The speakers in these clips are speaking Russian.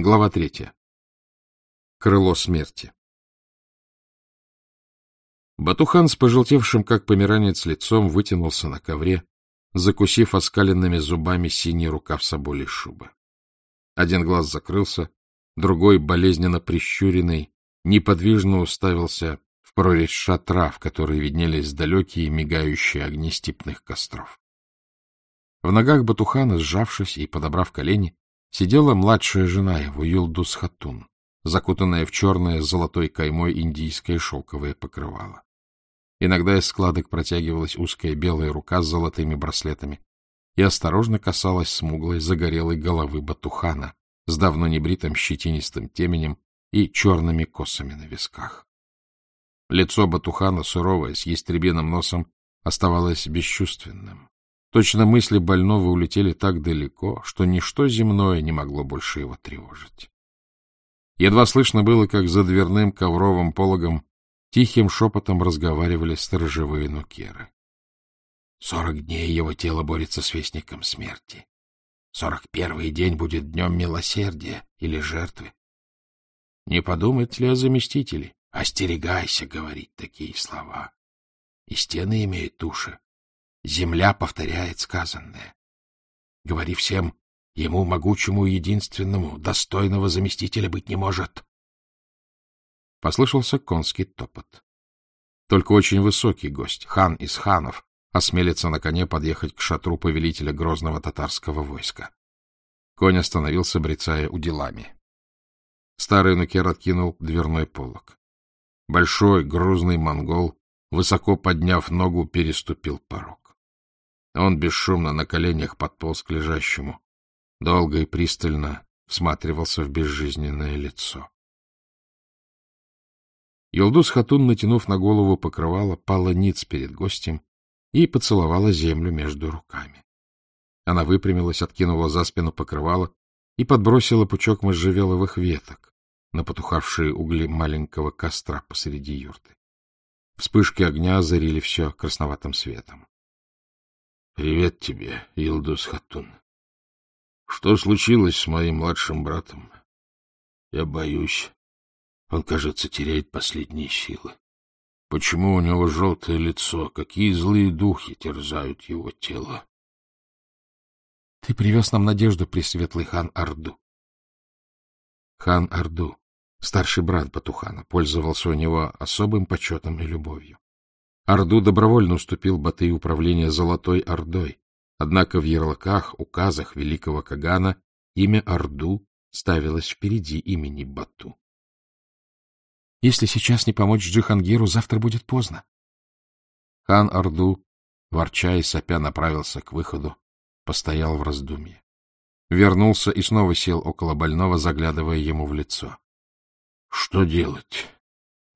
Глава третья. Крыло смерти. Батухан с пожелтевшим, как померанец, лицом вытянулся на ковре, закусив оскаленными зубами синий рукав соболей шубы. Один глаз закрылся, другой, болезненно прищуренный, неподвижно уставился в прорезь шатра, в которой виднелись далекие мигающие огни степных костров. В ногах Батухана, сжавшись и подобрав колени, сидела младшая жена его, Юлдус Хатун, закутанная в черное с золотой каймой индийское шелковое покрывало. Иногда из складок протягивалась узкая белая рука с золотыми браслетами и осторожно касалась смуглой загорелой головы Батухана с давно небритым щетинистым теменем и черными косами на висках. Лицо Батухана, суровое, с ястребиным носом, оставалось бесчувственным. Точно мысли больного улетели так далеко, что ничто земное не могло больше его тревожить. Едва слышно было, как за дверным ковровым пологом тихим шепотом разговаривали сторожевые нукеры. Сорок дней его тело борется с вестником смерти. Сорок первый день будет днем милосердия или жертвы. Не подумать ли о заместителе? Остерегайся говорить такие слова. И стены имеют уши, Земля повторяет сказанное. Говори всем, ему, могучему и единственному, достойного заместителя быть не может. Послышался конский топот. Только очень высокий гость, хан из ханов, осмелится на коне подъехать к шатру повелителя грозного татарского войска. Конь остановился, брецая уделами. Старый нукер откинул дверной полог. Большой, грузный монгол, высоко подняв ногу, переступил порог. Он бесшумно на коленях подполз к лежащему, долго и пристально всматривался в безжизненное лицо. Юлдус Хатун, натянув на голову покрывало, пала ниц перед гостем и поцеловала землю между руками. Она выпрямилась, откинула за спину покрывало и подбросила пучок можжевеловых веток на потухавшие угли маленького костра посреди юрты. Вспышки огня озарили все красноватым светом. Привет тебе, Илдус Хатун. Что случилось с моим младшим братом? Я боюсь. Он, кажется, теряет последние силы. Почему у него желтое лицо? Какие злые духи терзают его тело? Ты привез нам надежду, пресветлый хан Арду. Хан Арду, старший брат Батухана, пользовался у него особым почетом и любовью. Орду добровольно уступил Батый управление Золотой Ордой, однако в ярлыках, указах великого Кагана имя Орду ставилось впереди имени Бату. Если сейчас не помочь Джихангиру, завтра будет поздно. Хан Орду, ворча и сопя, направился к выходу, постоял в раздумье. Вернулся и снова сел около больного, заглядывая ему в лицо. — Что делать?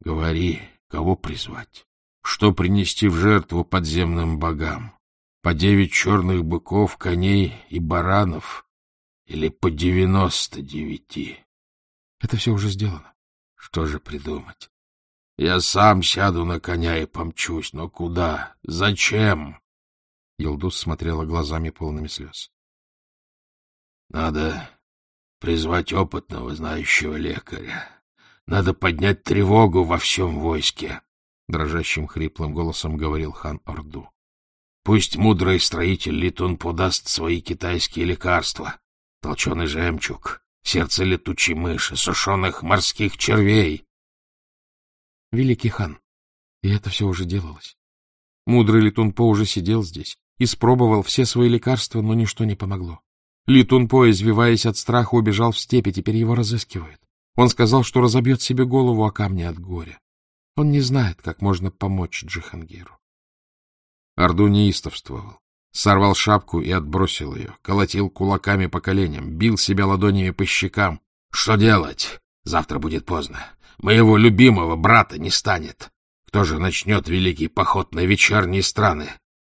Говори, кого призвать? Что принести в жертву подземным богам? По девять черных быков, коней и баранов? Или по девяносто девяти? Это все уже сделано. Что же придумать? Я сам сяду на коня и помчусь, но куда? Зачем? Елдус смотрела глазами полными слез. Надо призвать опытного, знающего лекаря. Надо поднять тревогу во всем войске дрожащим хриплым голосом говорил хан Орду. Пусть мудрый строитель Литун подаст свои китайские лекарства. Толченый жемчуг, сердце летучей мыши, сушеных морских червей. Великий хан, и это все уже делалось. Мудрый Литунпо уже сидел здесь, испробовал все свои лекарства, но ничто не помогло. Литунпо, извиваясь от страха, убежал в степи, теперь его разыскивают. Он сказал, что разобьет себе голову о камни от горя. Он не знает, как можно помочь Джихангиру. Орду неистовствовал. Сорвал шапку и отбросил ее, колотил кулаками по коленям, бил себя ладонями по щекам. Что делать? Завтра будет поздно. Моего любимого брата не станет. Кто же начнет великий поход на вечерние страны?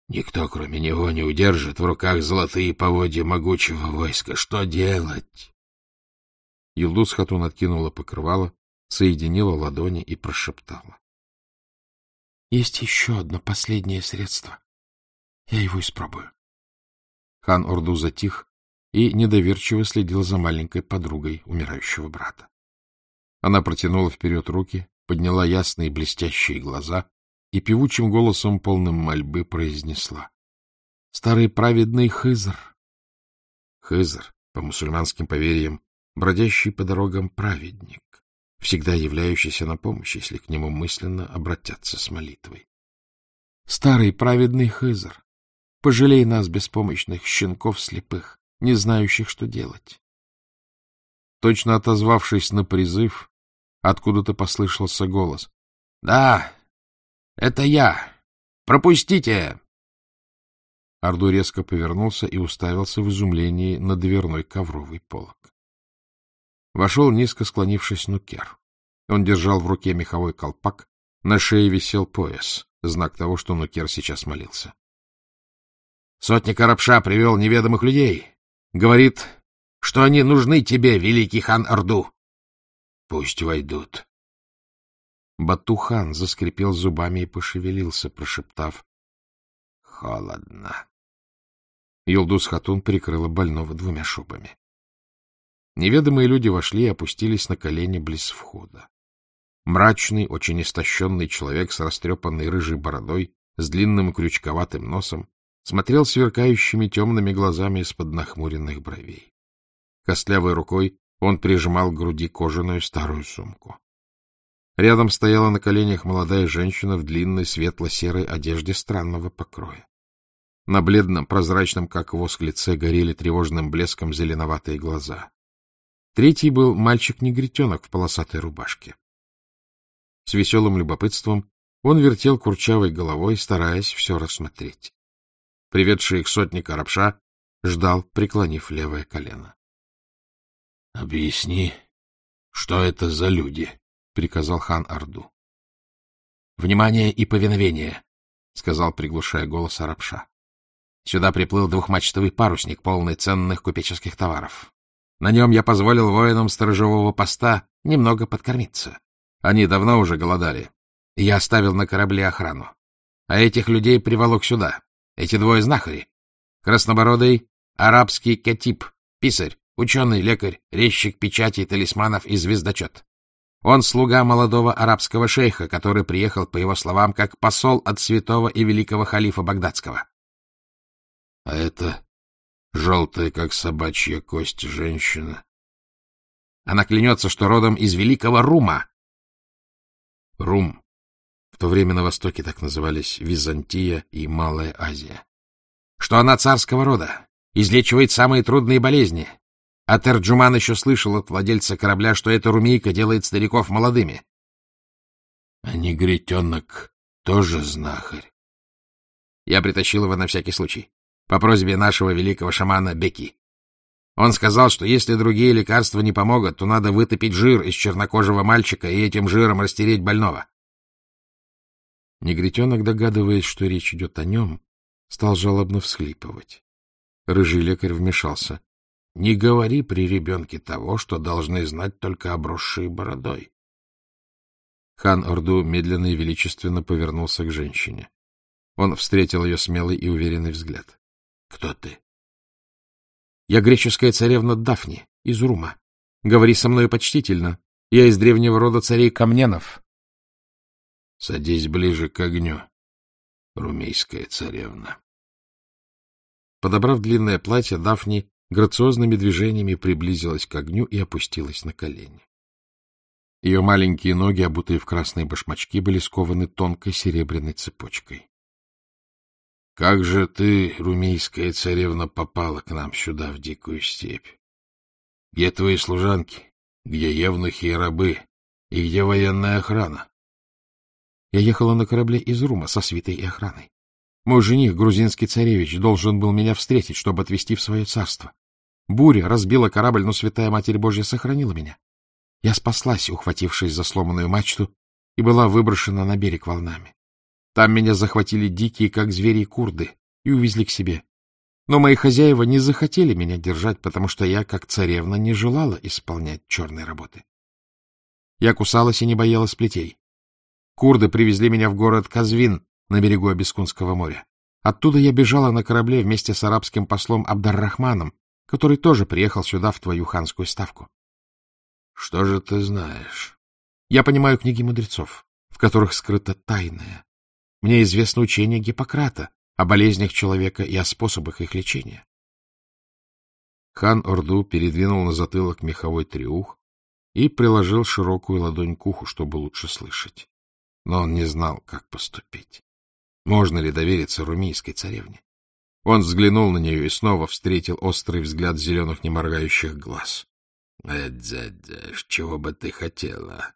Никто, кроме него, не удержит в руках золотые поводья могучего войска. Что делать? Юлдус Хатун откинула покрывало, соединила ладони и прошептала. — Есть еще одно последнее средство. Я его испробую. Хан Орду затих и недоверчиво следил за маленькой подругой умирающего брата. Она протянула вперед руки, подняла ясные блестящие глаза и певучим голосом, полным мольбы, произнесла. — Старый праведный Хызр. Хызр, по мусульманским поверьям, бродящий по дорогам праведник, всегда являющийся на помощь, если к нему мысленно обратятся с молитвой. — Старый праведный Хызр, пожалей нас, беспомощных щенков слепых, не знающих, что делать. Точно отозвавшись на призыв, Откуда-то послышался голос. — Да, это я. Пропустите! Орду резко повернулся и уставился в изумлении на дверной ковровый полог. Вошел низко склонившись Нукер. Он держал в руке меховой колпак, на шее висел пояс, знак того, что Нукер сейчас молился. Сотник Арабша привел неведомых людей. Говорит, что они нужны тебе, великий хан Орду. Пусть войдут. Батухан заскрипел зубами и пошевелился, прошептав «Холодно». Юлдус Хатун прикрыла больного двумя шубами. Неведомые люди вошли и опустились на колени близ входа. Мрачный, очень истощенный человек с растрепанной рыжей бородой, с длинным крючковатым носом, смотрел сверкающими темными глазами из-под нахмуренных бровей. Костлявой рукой он прижимал к груди кожаную старую сумку. Рядом стояла на коленях молодая женщина в длинной светло-серой одежде странного покроя. На бледном, прозрачном, как воск, лице горели тревожным блеском зеленоватые глаза. Третий был мальчик-негритенок в полосатой рубашке. С веселым любопытством он вертел курчавой головой, стараясь все рассмотреть. Приведший их сотник Арабша ждал, преклонив левое колено. — Объясни, что это за люди? — приказал хан Орду. — Внимание и повиновение, — сказал, приглушая голос Арабша. Сюда приплыл двухмачтовый парусник, полный ценных купеческих товаров. На нем я позволил воинам сторожевого поста немного подкормиться. Они давно уже голодали. Я оставил на корабле охрану. А этих людей приволок сюда. Эти двое знахари. Краснобородый, арабский кетип, писарь, Ученый, лекарь, резчик печати, талисманов и звездочет. Он слуга молодого арабского шейха, который приехал, по его словам, как посол от святого и великого халифа Багдадского. — А это желтая, как собачья кость, женщина. Она клянется, что родом из великого Рума. Рум. В то время на Востоке так назывались Византия и Малая Азия. Что она царского рода, излечивает самые трудные болезни, а Терджуман еще слышал от владельца корабля, что эта румейка делает стариков молодыми. А негритенок тоже знахарь. Я притащил его на всякий случай, по просьбе нашего великого шамана Беки. Он сказал, что если другие лекарства не помогут, то надо вытопить жир из чернокожего мальчика и этим жиром растереть больного. Негритенок, догадываясь, что речь идет о нем, стал жалобно всхлипывать. Рыжий лекарь вмешался. Не говори при ребенке того, что должны знать только обросшие бородой. Хан Орду медленно и величественно повернулся к женщине. Он встретил ее смелый и уверенный взгляд. — Кто ты? — Я греческая царевна Дафни, из Рума. Говори со мной почтительно. Я из древнего рода царей Камненов. — Садись ближе к огню, румейская царевна. Подобрав длинное платье, Дафни грациозными движениями приблизилась к огню и опустилась на колени. Ее маленькие ноги, обутые в красные башмачки, были скованы тонкой серебряной цепочкой. — Как же ты, румейская царевна, попала к нам сюда, в дикую степь? Где твои служанки? Где евнухи и рабы? И где военная охрана? Я ехала на корабле из Рума со свитой и охраной. Мой жених, грузинский царевич, должен был меня встретить, чтобы отвезти в свое царство. Буря разбила корабль, но Святая Матерь Божья сохранила меня. Я спаслась, ухватившись за сломанную мачту, и была выброшена на берег волнами. Там меня захватили дикие, как звери, курды, и увезли к себе. Но мои хозяева не захотели меня держать, потому что я, как царевна, не желала исполнять черные работы. Я кусалась и не боялась плетей. Курды привезли меня в город Казвин на берегу Абискунского моря. Оттуда я бежала на корабле вместе с арабским послом Абдаррахманом, который тоже приехал сюда в твою ханскую ставку. — Что же ты знаешь? — Я понимаю книги мудрецов, в которых скрыто тайное. Мне известно учение Гиппократа о болезнях человека и о способах их лечения. Хан Орду передвинул на затылок меховой триух и приложил широкую ладонь к уху, чтобы лучше слышать. Но он не знал, как поступить. Можно ли довериться румийской царевне? Он взглянул на нее и снова встретил острый взгляд зеленых неморгающих глаз. «Э, — Дядя, чего бы ты хотела?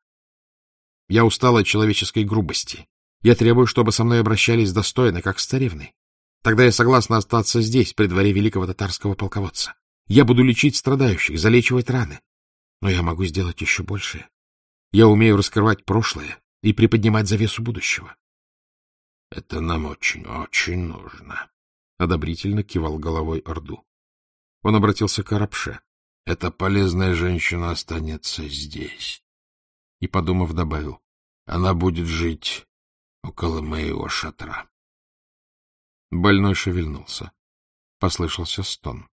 — Я устал от человеческой грубости. Я требую, чтобы со мной обращались достойно, как с царевной. Тогда я согласна остаться здесь, при дворе великого татарского полководца. Я буду лечить страдающих, залечивать раны. Но я могу сделать еще большее. Я умею раскрывать прошлое и приподнимать завесу будущего. — Это нам очень, очень нужно, — одобрительно кивал головой Орду. Он обратился к Арабше. — Эта полезная женщина останется здесь. И, подумав, добавил. — Она будет жить около моего шатра. Больной шевельнулся. Послышался стон.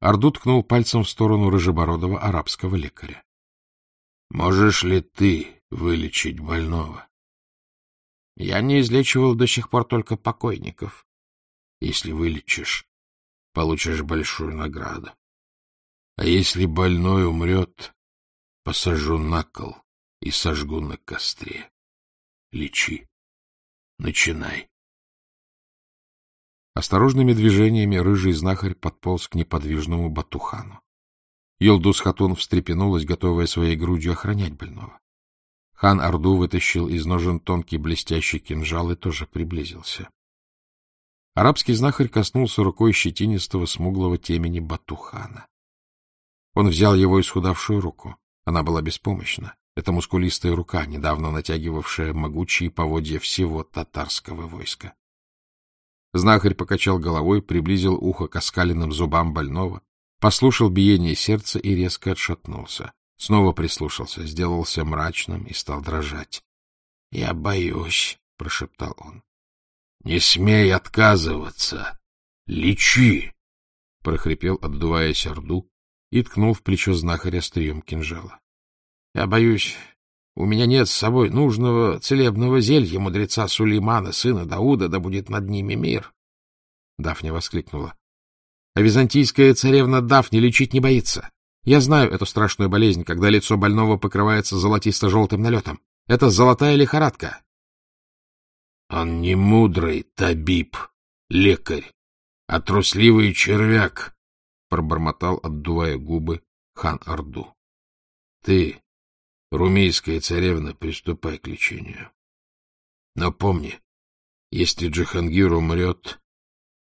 Орду ткнул пальцем в сторону рыжебородого арабского лекаря. — Можешь ли ты вылечить больного? — Я не излечивал до сих пор только покойников. — Если вылечишь, получишь большую награду. А если больной умрет, посажу на кол и сожгу на костре. Лечи. Начинай. Осторожными движениями рыжий знахарь подполз к неподвижному Батухану. Йолдус Хатун встрепенулась, готовая своей грудью охранять больного. Хан Орду вытащил из ножен тонкий блестящий кинжал и тоже приблизился. Арабский знахарь коснулся рукой щетинистого смуглого темени Батухана. Он взял его исхудавшую руку. Она была беспомощна. Это мускулистая рука, недавно натягивавшая могучие поводья всего татарского войска. Знахарь покачал головой, приблизил ухо к оскаленным зубам больного, послушал биение сердца и резко отшатнулся. Снова прислушался, сделался мрачным и стал дрожать. — Я боюсь, — прошептал он. — Не смей отказываться! Лечи! — прохрипел, отдуваясь орду, и ткнул в плечо знахаря острием кинжала. — Я боюсь, у меня нет с собой нужного целебного зелья мудреца Сулеймана, сына Дауда, да будет над ними мир. Дафня воскликнула. А византийская царевна Дафни лечить не боится. Я знаю эту страшную болезнь, когда лицо больного покрывается золотисто-желтым налетом. Это золотая лихорадка. Он не мудрый табиб, лекарь, а трусливый червяк, — пробормотал, отдувая губы, хан Орду. — Ты Румейская царевна, приступай к лечению. Но помни, если Джихангир умрет,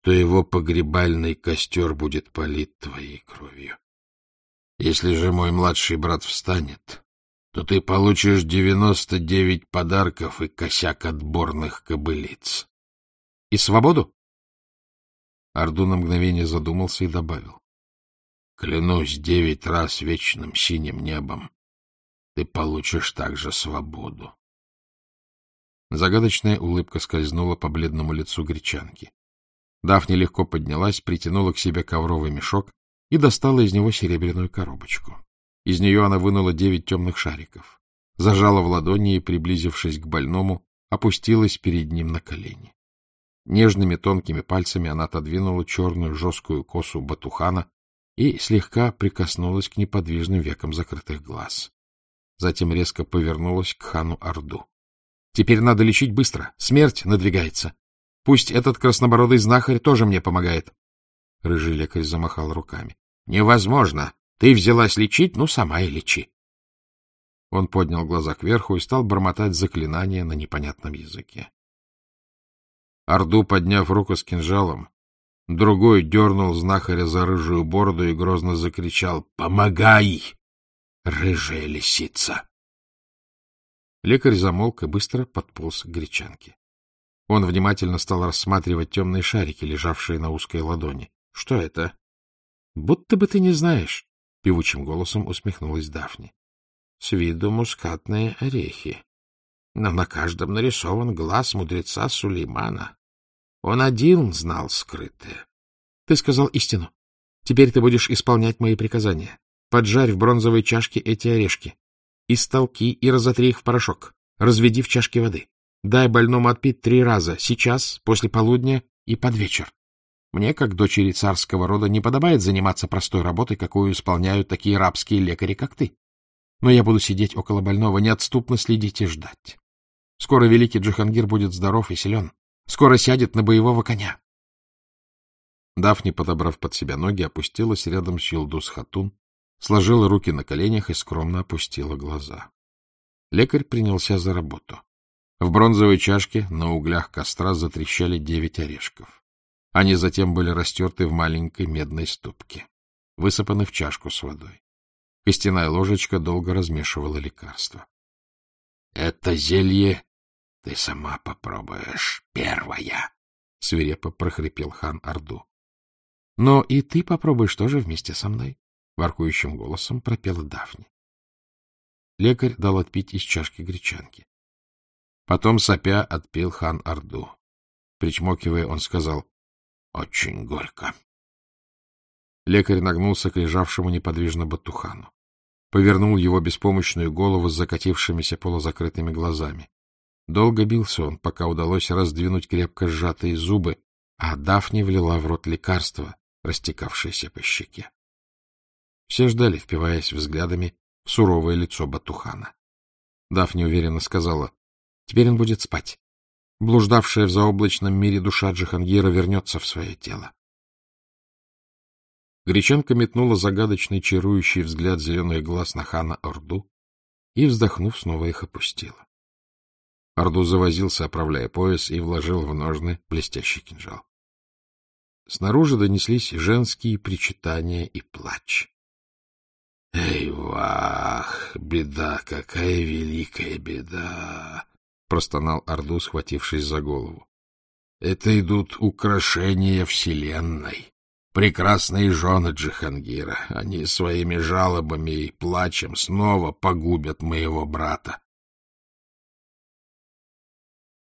то его погребальный костер будет полит твоей кровью. Если же мой младший брат встанет, то ты получишь девяносто девять подарков и косяк отборных кобылиц. — И свободу? Орду на мгновение задумался и добавил. — Клянусь девять раз вечным синим небом, ты получишь также свободу. Загадочная улыбка скользнула по бледному лицу гречанки. Дафни легко поднялась, притянула к себе ковровый мешок и достала из него серебряную коробочку. Из нее она вынула девять темных шариков, зажала в ладони и, приблизившись к больному, опустилась перед ним на колени. Нежными тонкими пальцами она отодвинула черную жесткую косу батухана и слегка прикоснулась к неподвижным векам закрытых глаз затем резко повернулась к хану Орду. — Теперь надо лечить быстро. Смерть надвигается. Пусть этот краснобородый знахарь тоже мне помогает. Рыжий лекарь замахал руками. — Невозможно. Ты взялась лечить, ну, сама и лечи. Он поднял глаза кверху и стал бормотать заклинания на непонятном языке. Орду, подняв руку с кинжалом, другой дернул знахаря за рыжую бороду и грозно закричал «Помогай!» Рыжая лисица. Лекарь замолк и быстро подполз к гречанке. Он внимательно стал рассматривать темные шарики, лежавшие на узкой ладони. — Что это? — Будто бы ты не знаешь, — певучим голосом усмехнулась Дафни. — С виду мускатные орехи. Но на каждом нарисован глаз мудреца Сулеймана. Он один знал скрытое. Ты сказал истину. Теперь ты будешь исполнять мои приказания. Поджарь в бронзовой чашке эти орешки. Истолки и разотри их в порошок. Разведи в чашке воды. Дай больному отпить три раза, сейчас, после полудня и под вечер. Мне, как дочери царского рода, не подобает заниматься простой работой, какую исполняют такие рабские лекари, как ты. Но я буду сидеть около больного, неотступно следить и ждать. Скоро великий Джихангир будет здоров и силен. Скоро сядет на боевого коня. Дафни, подобрав под себя ноги, опустилась рядом с Юлдус Хатун, сложила руки на коленях и скромно опустила глаза. Лекарь принялся за работу. В бронзовой чашке на углях костра затрещали девять орешков. Они затем были растерты в маленькой медной ступке, высыпаны в чашку с водой. Костяная ложечка долго размешивала лекарство. — Это зелье ты сама попробуешь первая, — свирепо прохрипел хан Орду. — Но и ты попробуешь тоже вместе со мной, — воркующим голосом пропела Дафни. Лекарь дал отпить из чашки гречанки. Потом, сопя, отпил хан Орду. Причмокивая, он сказал, — Очень горько. Лекарь нагнулся к лежавшему неподвижно Батухану. Повернул его беспомощную голову с закатившимися полузакрытыми глазами. Долго бился он, пока удалось раздвинуть крепко сжатые зубы, а Дафни влила в рот лекарство, растекавшееся по щеке. Все ждали, впиваясь взглядами в суровое лицо Батухана. Дафни уверенно сказала, — Теперь он будет спать. Блуждавшая в заоблачном мире душа Джихангира вернется в свое тело. Гречанка метнула загадочный чарующий взгляд зеленых глаз на хана Орду и, вздохнув, снова их опустила. Орду завозился, оправляя пояс, и вложил в ножны блестящий кинжал. Снаружи донеслись женские причитания и плач. — Эй, вах, беда, какая великая беда! — простонал Орду, схватившись за голову. — Это идут украшения Вселенной прекрасные жены Джихангира. Они своими жалобами и плачем снова погубят моего брата.